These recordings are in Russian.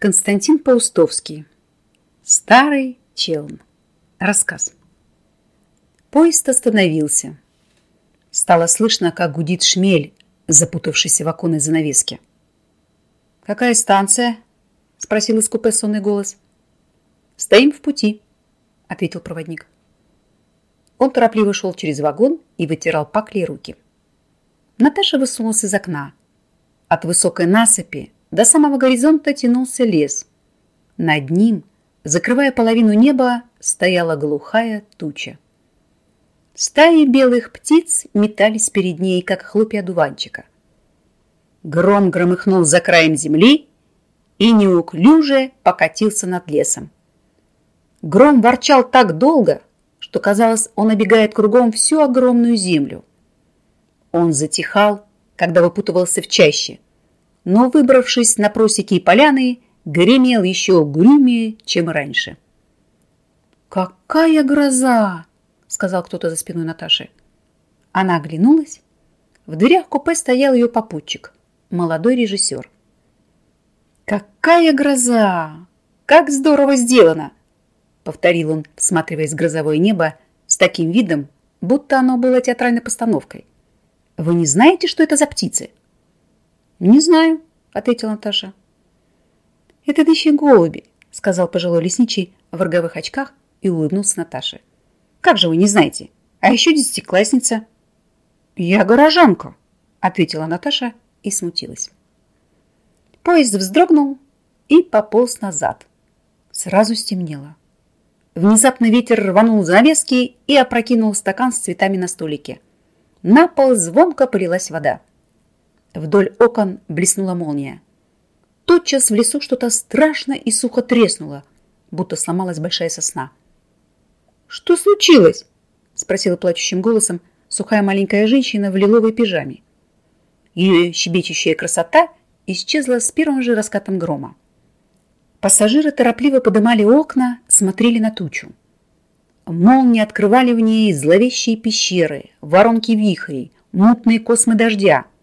Константин Паустовский. Старый челн. Рассказ. Поезд остановился. Стало слышно, как гудит шмель, запутавшийся в оконной занавеске. «Какая станция?» – спросил из купе сонный голос. «Стоим в пути», – ответил проводник. Он торопливо шел через вагон и вытирал пакли руки. Наташа высунулась из окна. От высокой насыпи до самого горизонта тянулся лес. Над ним, закрывая половину неба, стояла глухая туча. Стаи белых птиц метались перед ней, как хлопья дуванчика. Гром громыхнул за краем земли и неуклюже покатился над лесом. Гром ворчал так долго, что казалось, он обегает кругом всю огромную землю. Он затихал, когда выпутывался в чаще – но, выбравшись на просеки и поляны, гремел еще угрюмее, чем раньше. «Какая гроза!» — сказал кто-то за спиной Наташи. Она оглянулась. В дверях купе стоял ее попутчик, молодой режиссер. «Какая гроза! Как здорово сделано!» — повторил он, всматриваясь в грозовое небо с таким видом, будто оно было театральной постановкой. «Вы не знаете, что это за птицы?» «Не знаю», — ответила Наташа. «Это дыщи голуби», — сказал пожилой лесничий в роговых очках и улыбнулся Наташе. «Как же вы не знаете? А еще десятиклассница». «Я горожанка», — ответила Наташа и смутилась. Поезд вздрогнул и пополз назад. Сразу стемнело. Внезапно ветер рванул занавески и опрокинул стакан с цветами на столике. На пол звонко полилась вода. Вдоль окон блеснула молния. Тотчас в лесу что-то страшно и сухо треснуло, будто сломалась большая сосна. «Что случилось?» – спросила плачущим голосом сухая маленькая женщина в лиловой пижаме. Ее щебечущая красота исчезла с первым же раскатом грома. Пассажиры торопливо подымали окна, смотрели на тучу. Молнии открывали в ней зловещие пещеры, воронки вихрей, мутные космы дождя –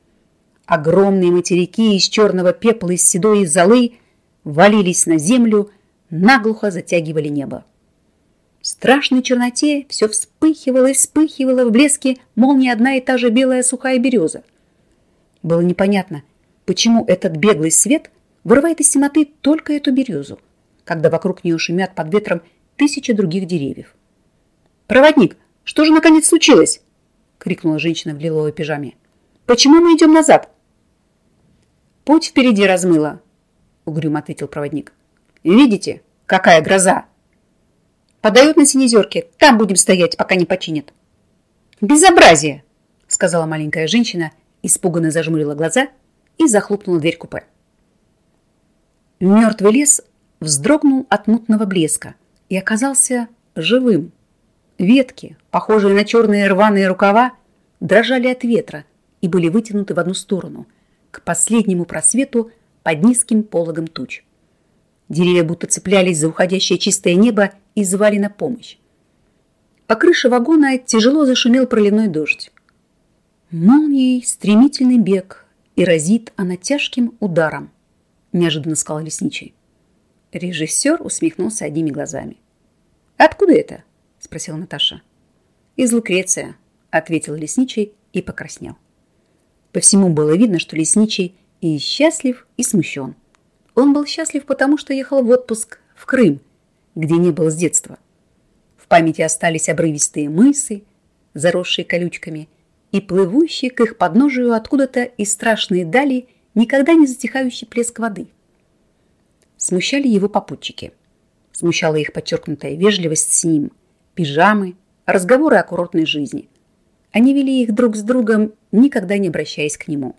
Огромные материки из черного пепла и седой золы валились на землю, наглухо затягивали небо. В страшной черноте все вспыхивало и вспыхивало в блеске молнии одна и та же белая сухая береза. Было непонятно, почему этот беглый свет вырывает из темноты только эту березу, когда вокруг нее шумят под ветром тысячи других деревьев. «Проводник, что же наконец случилось?» — крикнула женщина в лиловой пижаме. «Почему мы идем назад?» Путь впереди размыло, угрюмо ответил проводник. Видите, какая гроза? Подают на синезерке, там будем стоять, пока не починят. Безобразие, сказала маленькая женщина, испуганно зажмурила глаза и захлопнула дверь купе. Мертвый лес вздрогнул от мутного блеска и оказался живым. Ветки, похожие на черные рваные рукава, дрожали от ветра и были вытянуты в одну сторону – к последнему просвету под низким пологом туч. Деревья будто цеплялись за уходящее чистое небо и звали на помощь. По крыше вагона тяжело зашумел проливной дождь. Молнией стремительный бег, и разит она тяжким ударом, неожиданно сказал лесничий. Режиссер усмехнулся одними глазами. «Откуда это?» – спросила Наташа. «Из Лукреция», – ответил лесничий и покраснел. По всему было видно, что лесничий и счастлив, и смущен. Он был счастлив, потому что ехал в отпуск в Крым, где не был с детства. В памяти остались обрывистые мысы, заросшие колючками, и плывущие к их подножию откуда-то из страшной дали никогда не затихающий плеск воды. Смущали его попутчики. Смущала их подчеркнутая вежливость с ним, пижамы, разговоры о курортной жизни – они вели их друг с другом, никогда не обращаясь к нему.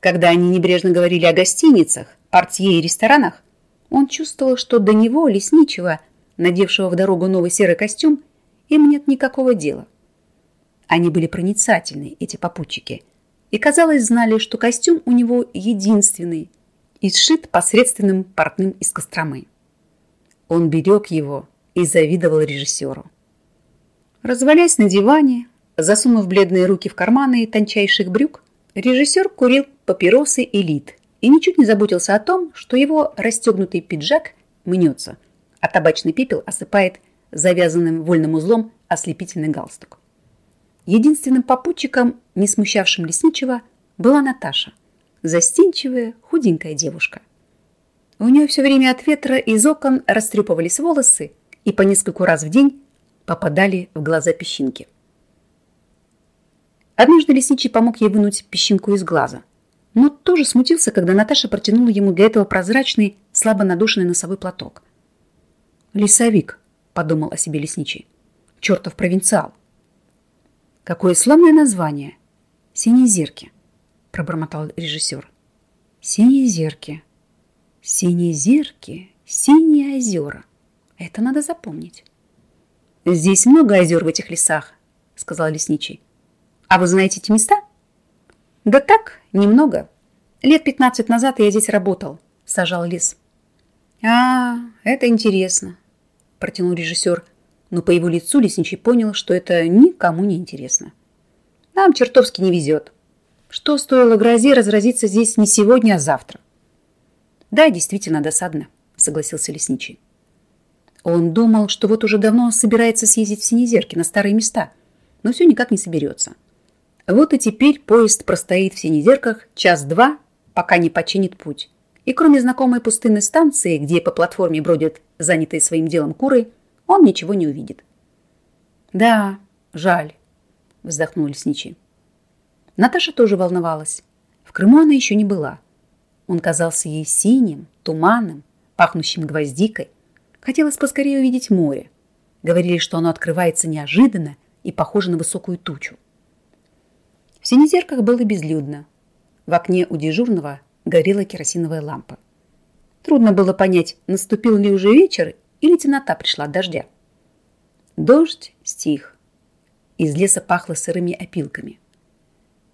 Когда они небрежно говорили о гостиницах, портье и ресторанах, он чувствовал, что до него, лесничего, надевшего в дорогу новый серый костюм, им нет никакого дела. Они были проницательны, эти попутчики, и, казалось, знали, что костюм у него единственный и сшит посредственным портным из Костромы. Он берег его и завидовал режиссеру. Развалясь на диване, Засунув бледные руки в карманы тончайших брюк, режиссер курил папиросы элит и ничуть не заботился о том, что его расстегнутый пиджак мнется, а табачный пепел осыпает завязанным вольным узлом ослепительный галстук. Единственным попутчиком, не смущавшим лесничего, была Наташа, застенчивая, худенькая девушка. У нее все время от ветра из окон растрепывались волосы и по нескольку раз в день попадали в глаза песчинки. Однажды лесничий помог ей вынуть песчинку из глаза, но тоже смутился, когда Наташа протянула ему для этого прозрачный, слабо надушенный носовой платок. «Лесовик», — подумал о себе лесничий, — «чертов провинциал». «Какое славное название! Синие зерки!» – пробормотал режиссер. «Синие зерки! Синие зерки! Синие озера! Это надо запомнить!» «Здесь много озер в этих лесах», – сказал лесничий. «А вы знаете эти места?» «Да так, немного. Лет пятнадцать назад я здесь работал, сажал лес». «А, это интересно», – протянул режиссер, но по его лицу лесничий понял, что это никому не интересно. Нам чертовски не везет. Что стоило грозе разразиться здесь не сегодня, а завтра? Да, действительно досадно, согласился лесничий. Он думал, что вот уже давно собирается съездить в Синезерки на старые места, но все никак не соберется. Вот и теперь поезд простоит в Синезерках час-два, пока не починит путь. И кроме знакомой пустынной станции, где по платформе бродят занятые своим делом куры, он ничего не увидит. Да, жаль, вздохнул лесничий. Наташа тоже волновалась. В Крыму она еще не была. Он казался ей синим, туманным, пахнущим гвоздикой. Хотелось поскорее увидеть море. Говорили, что оно открывается неожиданно и похоже на высокую тучу. В синезерках было безлюдно. В окне у дежурного горела керосиновая лампа. Трудно было понять, наступил ли уже вечер или темнота пришла от дождя. Дождь стих. Из леса пахло сырыми опилками.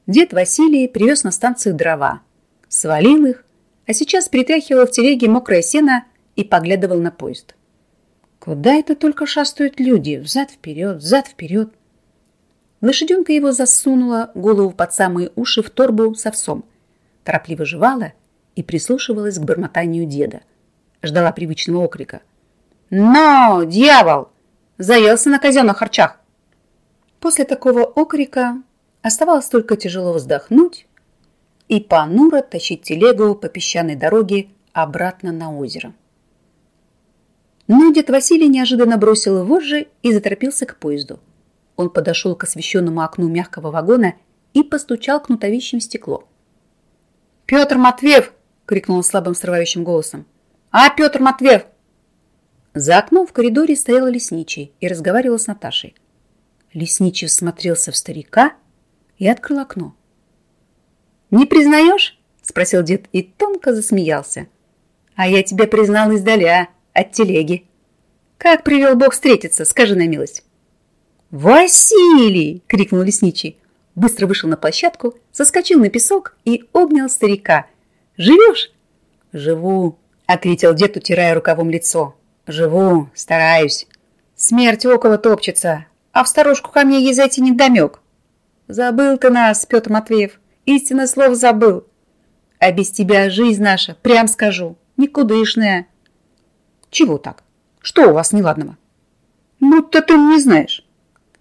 Дед Василий привез на станцию дрова, свалил их, а сейчас притряхивал в телеге мокрое сено и поглядывал на поезд. Куда это только шастают люди? Взад-вперед, взад-вперед. Лошаденка его засунула голову под самые уши в торбу с овсом, торопливо жевала и прислушивалась к бормотанию деда. Ждала привычного окрика. «Но, дьявол! Заелся на казенных харчах!» После такого окрика оставалось только тяжело вздохнуть и понуро тащить телегу по песчаной дороге обратно на озеро. Но дед Василий неожиданно бросил вожжи и заторопился к поезду. Он подошел к освещенному окну мягкого вагона и постучал кнутовищем стекло. «Петр Матвеев!» — крикнул слабым срывающим голосом. «А, Петр Матвеев, за окном в коридоре стоял лесничий и разговаривал с Наташей. Лесничий смотрелся в старика и открыл окно. «Не признаешь?» – спросил дед и тонко засмеялся. «А я тебя признал издаля, от телеги. Как привел Бог встретиться, скажи на милость». «Василий!» – крикнул лесничий. Быстро вышел на площадку, соскочил на песок и обнял старика. «Живешь?» «Живу», – ответил дед, утирая рукавом лицо. Живу, стараюсь. Смерть около топчется, а в старушку ко мне ей зайти не вдомек. Забыл ты нас, Петр Матвеев, истинно слов забыл. А без тебя жизнь наша, прям скажу, никудышная. Чего так? Что у вас неладного? Будто ты не знаешь,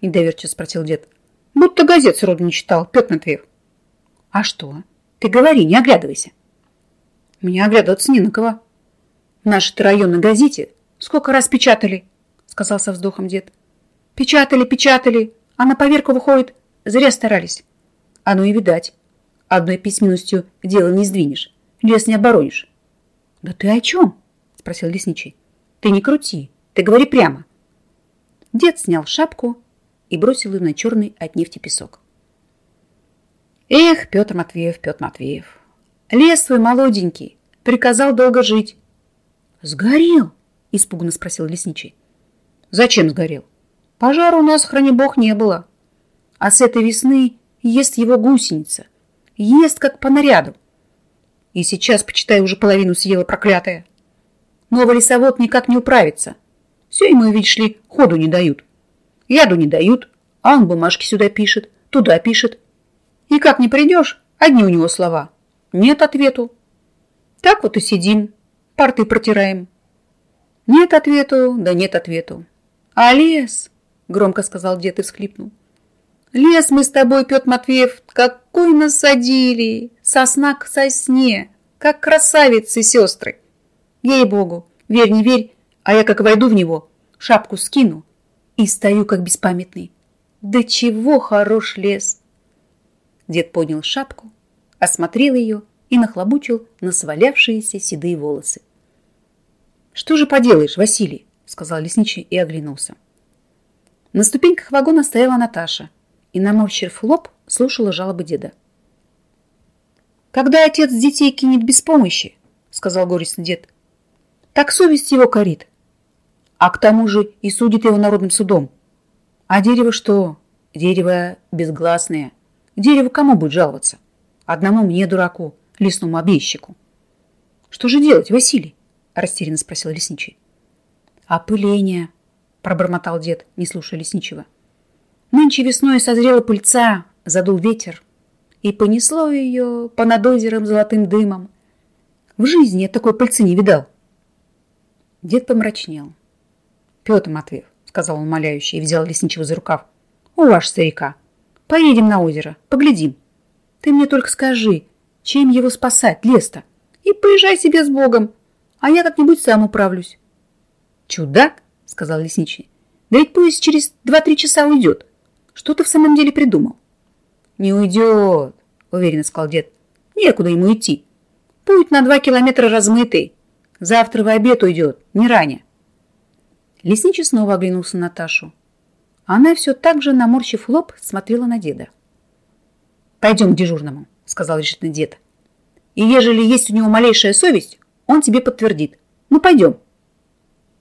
недоверчиво спросил дед. Будто газет сроду не читал, Петр Матвеев. А что? Ты говори, не оглядывайся. Мне оглядываться не на кого. В нашей районной газете Сколько раз печатали, сказал со вздохом дед. Печатали, печатали, а на поверку выходит, зря старались. А ну и видать, одной письменностью дело не сдвинешь, лес не оборонишь. Да ты о чем? Спросил лесничий. Ты не крути, ты говори прямо. Дед снял шапку и бросил ее на черный от нефти песок. Эх, Петр Матвеев, Петр Матвеев, лес твой молоденький, приказал долго жить. Сгорел, – испуганно спросил лесничий. «Зачем сгорел? Пожара у нас, храни бог, не было. А с этой весны ест его гусеница. Ест, как по наряду. И сейчас, почитай, уже половину съела проклятая. Новый лесовод никак не управится. Все ему, видишь ли, ходу не дают. Яду не дают, а он бумажки сюда пишет, туда пишет. И как не придешь, одни у него слова. Нет ответу. Так вот и сидим, порты протираем. Нет ответу, да нет ответу. А лес, громко сказал дед и всхлипнул. Лес мы с тобой, Петр Матвеев, какой насадили, сосна к сосне, как красавицы сестры. Ей-богу, верь, не верь, а я как войду в него, шапку скину и стою как беспамятный. Да чего хорош лес! Дед поднял шапку, осмотрел ее и нахлобучил на свалявшиеся седые волосы. «Что же поделаешь, Василий?» — сказал лесничий и оглянулся. На ступеньках вагона стояла Наташа и, наморщив лоб, слушала жалобы деда. «Когда отец детей кинет без помощи, — сказал горестно дед, — так совесть его корит, а к тому же и судит его народным судом. А дерево что? Дерево безгласное. Дерево кому будет жаловаться? Одному мне, дураку, лесному объездчику. Что же делать, Василий? Растерянно спросил лесничий. Опыление, пробормотал дед, не слушая лесничего. Нынче весной созрела пыльца, задул ветер, и понесло ее по над озером золотым дымом. В жизни я такой пыльцы не видал. Дед помрачнел. Петр Матвеев, сказал он умоляюще и взял лесничего за рукав. У ваш старика. Поедем на озеро, поглядим. Ты мне только скажи, чем его спасать, лес-то? И поезжай себе с Богом, а я как-нибудь сам управлюсь. Чудак, сказал лесничий. Да ведь поезд через два-три часа уйдет. Что ты в самом деле придумал? Не уйдет, уверенно сказал дед. Некуда ему идти. Путь на два километра размытый. Завтра в обед уйдет, не ранее. Лесничий снова оглянулся на Наташу. Она все так же, наморщив лоб, смотрела на деда. «Пойдем к дежурному», — сказал решительно дед. «И ежели есть у него малейшая совесть, он тебе подтвердит. Ну, пойдем».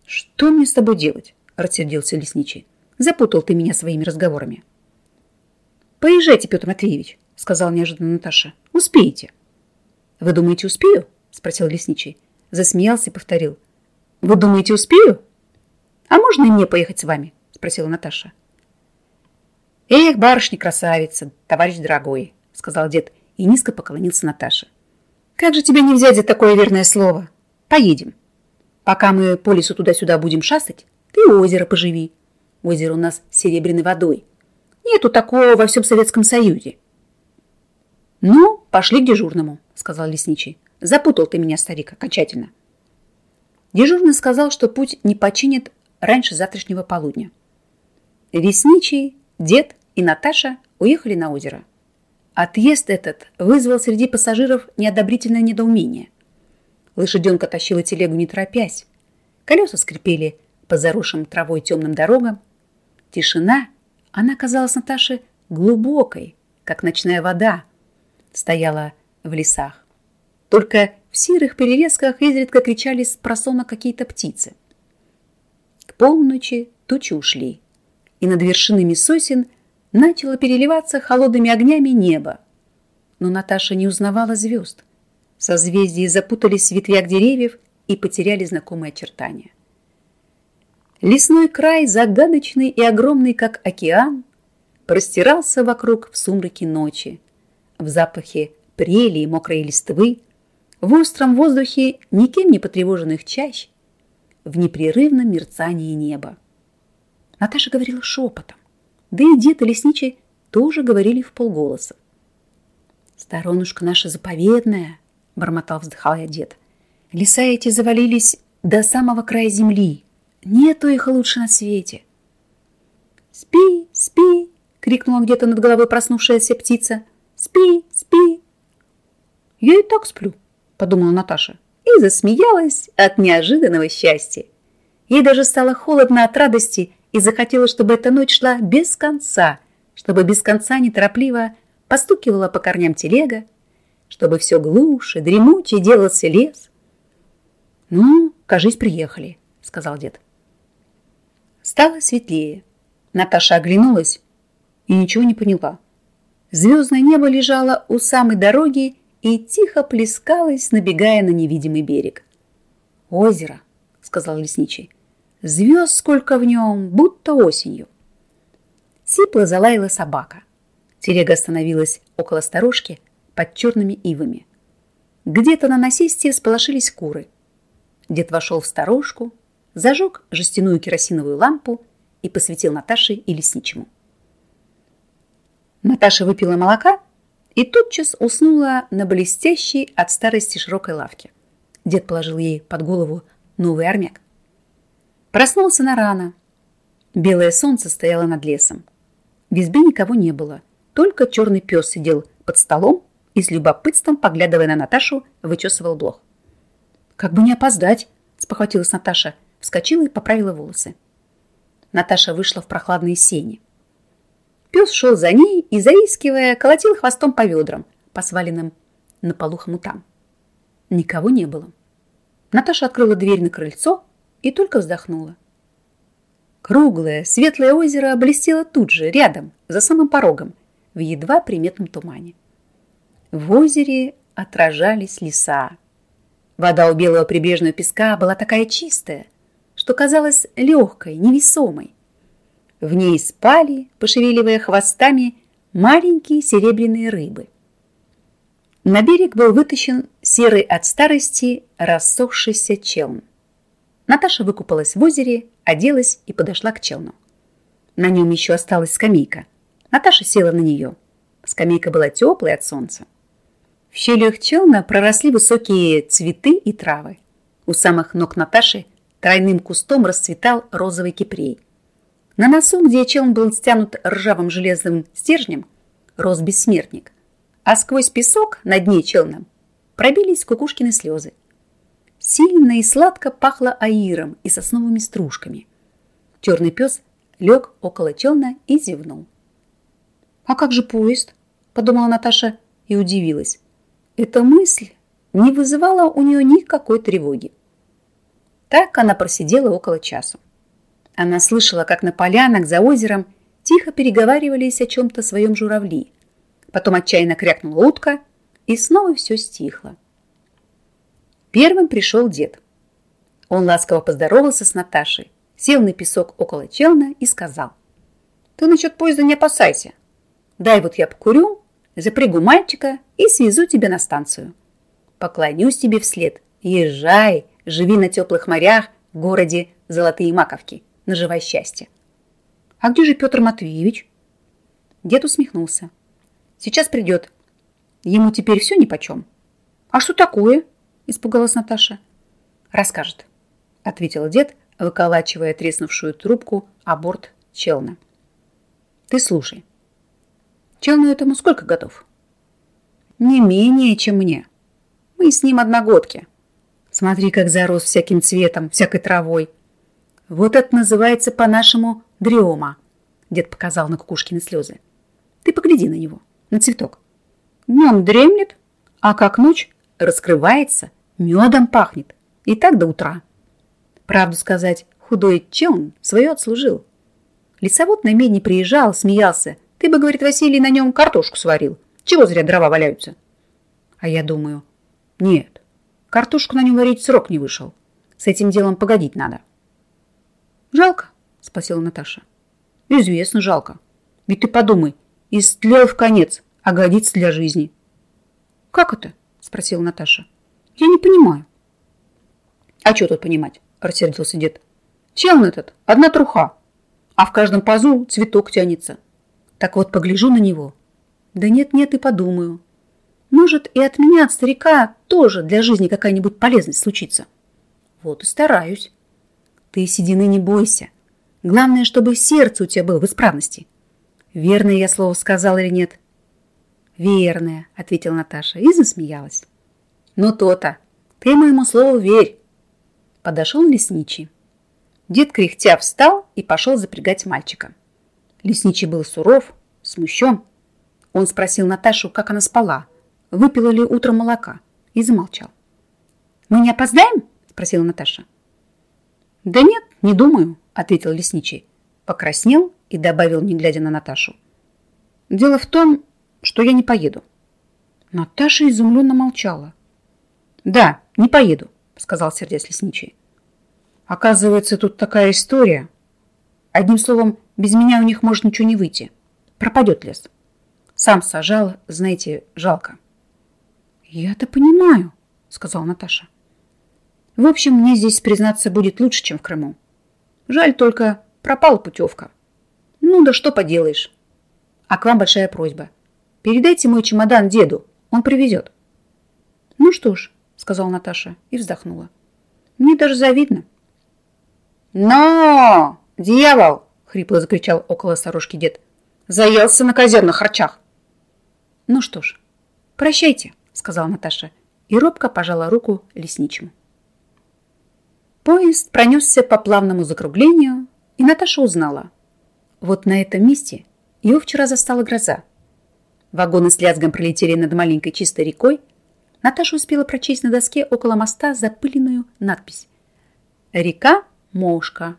«Что мне с тобой делать?» — рассердился лесничий. «Запутал ты меня своими разговорами». «Поезжайте, Петр Матвеевич», — сказал неожиданно Наташа. «Успеете». «Вы думаете, успею?» — спросил лесничий. Засмеялся и повторил. «Вы думаете, успею?» «А можно и мне поехать с вами?» – спросила Наташа. «Эх, барышня-красавица, товарищ дорогой!» – сказал дед и низко поклонился Наташе. «Как же тебя не взять за такое верное слово? Поедем. Пока мы по лесу туда-сюда будем шастать, ты озеро поживи. Озеро у нас серебряной водой. Нету такого во всем Советском Союзе». «Ну, пошли к дежурному», – сказал лесничий. «Запутал ты меня, старик, окончательно». Дежурный сказал, что путь не починит раньше завтрашнего полудня. Ресничий, дед и Наташа уехали на озеро. Отъезд этот вызвал среди пассажиров неодобрительное недоумение. Лошаденка тащила телегу не торопясь. Колеса скрипели по заросшим травой темным дорогам. Тишина, она казалась Наташе глубокой, как ночная вода, стояла в лесах. Только в серых перерезках изредка кричали с просона какие-то птицы полночи тучи ушли, и над вершинами сосен начало переливаться холодными огнями небо. Но Наташа не узнавала звезд. Созвездия запутались в ветвях деревьев и потеряли знакомые очертания. Лесной край, загадочный и огромный, как океан, простирался вокруг в сумраке ночи, в запахе прели и мокрой листвы, в остром воздухе никем не потревоженных чащ в непрерывном мерцании неба. Наташа говорила шепотом, да и дед и лесничий тоже говорили в полголоса. «Сторонушка наша заповедная», — бормотал, вздыхал я дед. «Леса эти завалились до самого края земли. Нету их лучше на свете». «Спи, спи!» — крикнула где-то над головой проснувшаяся птица. «Спи, спи!» «Я и так сплю», — подумала Наташа засмеялась от неожиданного счастья. Ей даже стало холодно от радости и захотелось, чтобы эта ночь шла без конца, чтобы без конца неторопливо постукивала по корням телега, чтобы все глуше, дремуче делался лес. «Ну, кажись, приехали», — сказал дед. Стало светлее. Наташа оглянулась и ничего не поняла. Звездное небо лежало у самой дороги и тихо плескалась, набегая на невидимый берег. «Озеро», — сказал лесничий. «Звезд сколько в нем, будто осенью». Сипло залаяла собака. Телега остановилась около сторожки под черными ивами. Где-то на насесте сполошились куры. Дед вошел в сторожку, зажег жестяную керосиновую лампу и посветил Наташе и лесничему. Наташа выпила молока и тотчас уснула на блестящей от старости широкой лавке. Дед положил ей под голову новый армяк. Проснулся на рано. Белое солнце стояло над лесом. В избе никого не было. Только черный пес сидел под столом и с любопытством, поглядывая на Наташу, вычесывал блох. «Как бы не опоздать!» – спохватилась Наташа, вскочила и поправила волосы. Наташа вышла в прохладные сени. Пес шел за ней и, заискивая, колотил хвостом по ведрам, по сваленным на полу хомутам. Никого не было. Наташа открыла дверь на крыльцо и только вздохнула. Круглое, светлое озеро блестело тут же, рядом, за самым порогом, в едва приметном тумане. В озере отражались леса. Вода у белого прибрежного песка была такая чистая, что казалась легкой, невесомой. В ней спали, пошевеливая хвостами, маленькие серебряные рыбы. На берег был вытащен серый от старости рассохшийся челн. Наташа выкупалась в озере, оделась и подошла к челну. На нем еще осталась скамейка. Наташа села на нее. Скамейка была теплой от солнца. В щелях челна проросли высокие цветы и травы. У самых ног Наташи тройным кустом расцветал розовый кипрей. На носу, где челн был стянут ржавым железным стержнем, рос бессмертник, а сквозь песок на дне челна пробились кукушкины слезы. Сильно и сладко пахло аиром и сосновыми стружками. Черный пес лег около челна и зевнул. «А как же поезд?» – подумала Наташа и удивилась. Эта мысль не вызывала у нее никакой тревоги. Так она просидела около часа. Она слышала, как на полянах за озером тихо переговаривались о чем-то своем журавли. Потом отчаянно крякнула утка, и снова все стихло. Первым пришел дед. Он ласково поздоровался с Наташей, сел на песок около челна и сказал. «Ты насчет поезда не опасайся. Дай вот я покурю, запрягу мальчика и свезу тебя на станцию. Поклонюсь тебе вслед. Езжай, живи на теплых морях в городе Золотые Маковки. Наживай счастье». «А где же Петр Матвеевич?» Дед усмехнулся. «Сейчас придет. Ему теперь все нипочем». «А что такое?» испугалась Наташа. «Расскажет», — ответил дед, выколачивая треснувшую трубку о борт челна. «Ты слушай. Челну этому сколько годов?» «Не менее, чем мне. Мы с ним одногодки. Смотри, как зарос всяким цветом, всякой травой. Вот это называется по-нашему дрема», — дед показал на кукушкины слезы. «Ты погляди на него, на цветок. Днем дремлет, а как ночь раскрывается Медом пахнет. И так до утра. Правду сказать, худой челн свое отслужил. Лесовод на медне приезжал, смеялся. Ты бы, говорит Василий, на нем картошку сварил. Чего зря дрова валяются? А я думаю, нет, картошку на нем варить срок не вышел. С этим делом погодить надо. Жалко, спросила Наташа. Известно, жалко. Ведь ты подумай, истлел в конец, а годится для жизни. Как это? Спросила Наташа. Я не понимаю. А что тут понимать? Рассердился дед. Челн этот, одна труха, а в каждом пазу цветок тянется. Так вот, погляжу на него. Да нет-нет и подумаю. Может, и от меня, от старика, тоже для жизни какая-нибудь полезность случится. Вот и стараюсь. Ты седины не бойся. Главное, чтобы сердце у тебя было в исправности. Верное я слово сказала или нет? Верное, ответила Наташа и засмеялась. Ну то-то. Ты моему слову верь. Подошел лесничий. Дед кряхтя встал и пошел запрягать мальчика. Лесничий был суров, смущен. Он спросил Наташу, как она спала, выпила ли утром молока, и замолчал. «Мы не опоздаем?» – спросила Наташа. «Да нет, не думаю», – ответил лесничий. Покраснел и добавил, не глядя на Наташу. «Дело в том, что я не поеду». Наташа изумленно молчала. «Да, не поеду», — сказал сердец лесничий. «Оказывается, тут такая история. Одним словом, без меня у них может ничего не выйти. Пропадет лес. Сам сажал, знаете, жалко». «Я-то понимаю», сказала Наташа. В общем, мне здесь, признаться, будет лучше, чем в Крыму. Жаль только, пропала путевка. Ну да что поделаешь. А к вам большая просьба. Передайте мой чемодан деду, он привезет. Ну что ж, сказала Наташа и вздохнула. Мне даже завидно. Но, дьявол, хрипло закричал около сторожки дед. Заелся на казенных харчах. Ну что ж, прощайте, сказала Наташа и робко пожала руку лесничему. Поезд пронесся по плавному закруглению, и Наташа узнала. Вот на этом месте его вчера застала гроза. Вагоны с лязгом пролетели над маленькой чистой рекой. Наташа успела прочесть на доске около моста запыленную надпись «Река Мошка».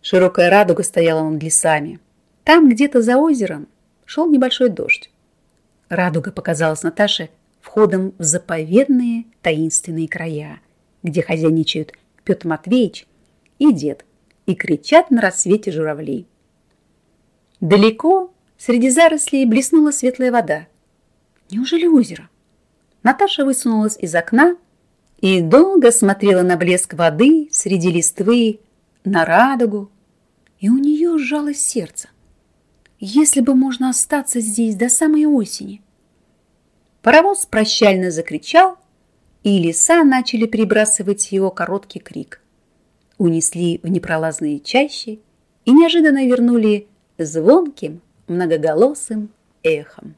Широкая радуга стояла над лесами. Там, где-то за озером, шел небольшой дождь. Радуга показалась Наташе входом в заповедные таинственные края – где хозяйничают Петр Матвеевич и дед, и кричат на рассвете журавли. Далеко среди зарослей блеснула светлая вода. Неужели озеро? Наташа высунулась из окна и долго смотрела на блеск воды среди листвы, на радугу, и у нее сжалось сердце. Если бы можно остаться здесь до самой осени. Паровоз прощально закричал, и леса начали прибрасывать его короткий крик. Унесли в непролазные чащи и неожиданно вернули звонким многоголосым эхом.